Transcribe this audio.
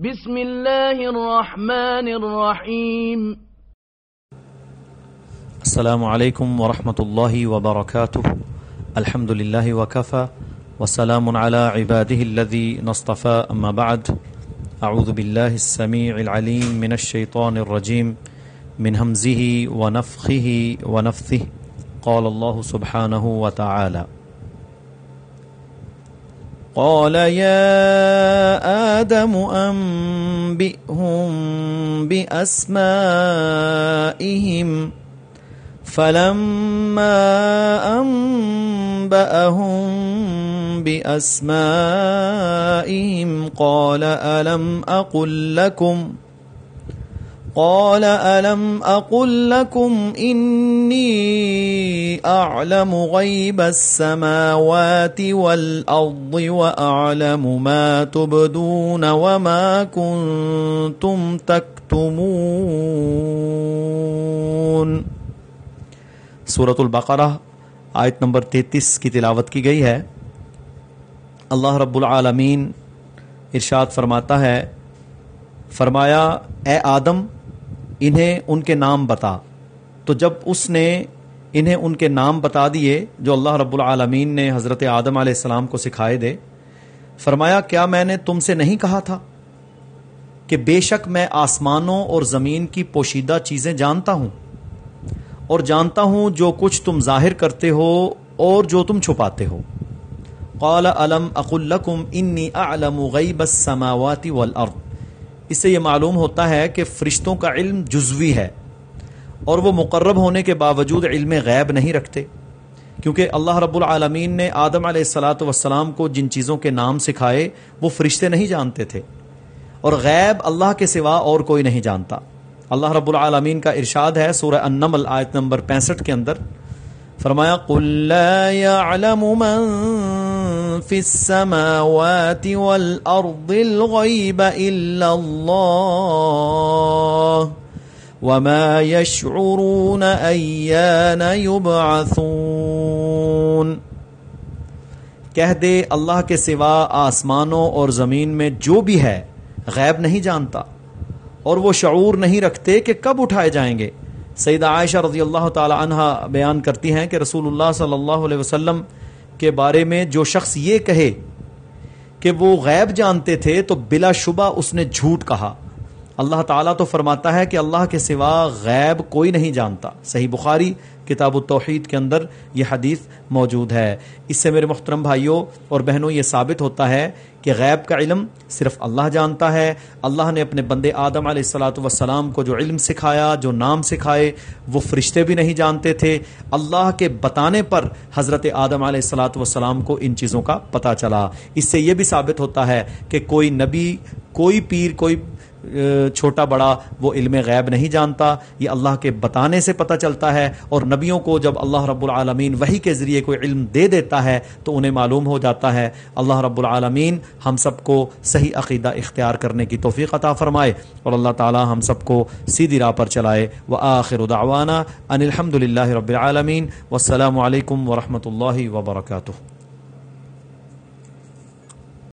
بسم الله الرحمن الرحيم السلام عليكم ورحمة الله وبركاته الحمد لله وكفى وسلام على عباده الذي نصطفى أما بعد۔ أعوذ بالله السميع العليم من الشيطان الرجيم من همزه ونفخه ونفثه قال الله سبحانه وتعالى قال يا آدم أنبئهم بأسمائهم فلما أنبأهم بأسمائهم قال ألم أقل لكم قال، ألم أقل لكم إني أعلم غيب السماوات والأرض وأعلم ما تبدون وما كنتم تكتمون. سورة البقرہ آیت نمبر تینتیس کی تلاوت کی گئی ہے۔ اللہ رب العالمین ارشاد فرماتا ہے، فرمایا، اے آدم انہیں ان کے نام بتا۔ تو جب اس نے انہیں ان کے نام بتا دیے، جو اللہ رب العالمین نے حضرت آدم علیہ السلام کو سکھائے دے، فرمایا، کیا میں نے تم سے نہیں کہا تھا کہ بے شک میں آسمانوں اور زمین کی پوشیدہ چیزیں جانتا ہوں؟ اور جانتا ہوں جو کچھ تم ظاہر کرتے ہو اور جو تم چھپاتے ہو۔ قال علم اقلکم انی اعلم غیب السماوات والارض اس سے یہ معلوم ہوتا ہے کہ فرشتوں کا علم جزوی ہے اور وہ مقرب ہونے کے باوجود علم غیب نہیں رکھتے، کیونکہ اللہ رب العالمین نے آدم علیہ السلاۃ والسلام کو جن چیزوں کے نام سکھائے وہ فرشتے نہیں جانتے تھے۔ اور غیب اللہ کے سوا اور کوئی نہیں جانتا۔ اللہ رب العالمین کا ارشاد ہے سورہ النمل آیت نمبر پینسٹھ کے اندر۔ فرمایا، قل لا يعلم من في السماوات والأرض الغيب إلا الله وما يشعرون أيان يبعثون کہہ دے اللہ کے سوا آسمانوں اور زمین میں جو بھی ہے، غیب نہیں جانتا اور وہ شعور نہیں رکھتے کہ کب اٹھائے جائیں گے۔ سیدہ عائشہ رضی اللہ تعالی عنہ بیان کرتی ہیں کہ رسول اللہ صلی اللہ علیہ وسلم کے بارے میں جو شخص یہ کہے کہ وہ غیب جانتے تھے تو بلا شبہ اس نے جھوٹ کہا۔ اللہ تعالیٰ تو فرماتا ہے کہ اللہ کے سوا غیب کوئی نہیں جانتا۔ صحیح بخاری، کتاب التوحید کے اندر یہ حدیث موجود ہے۔ اس سے میرے محترم بھائیوں اور بہنوں، یہ ثابت ہوتا ہے کہ غیب کا علم صرف اللہ جانتا ہے۔ اللہ نے اپنے بندے آدم علیہ السلاۃ وسلام کو جو علم سکھایا، جو نام سکھائے، وہ فرشتے بھی نہیں جانتے تھے۔ اللہ کے بتانے پر حضرت آدم علیہ السلاۃ وسلام کو ان چیزوں کا پتہ چلا۔ اس سے یہ بھی ثابت ہوتا ہے کہ کوئی نبی، کوئی پیر، کوئی چھوٹا بڑا وہ علم غیب نہیں جانتا، یہ اللہ کے بتانے سے پتہ چلتا ہے اور نبیوں کو جب اللہ رب العالمین وہی کے ذریعے کوئی علم دے دیتا ہے تو انہیں معلوم ہو جاتا ہے۔ اللہ رب العالمین ہم سب کو صحیح عقیدہ اختیار کرنے کی توفیق عطا فرمائے اور اللہ تعالی ہم سب کو سیدھی راہ پر چلائے۔ و آخر دعوانا ان الحمد للہ رب العالمین۔ والسلام علیکم ورحمۃ اللہ وبرکاتہ۔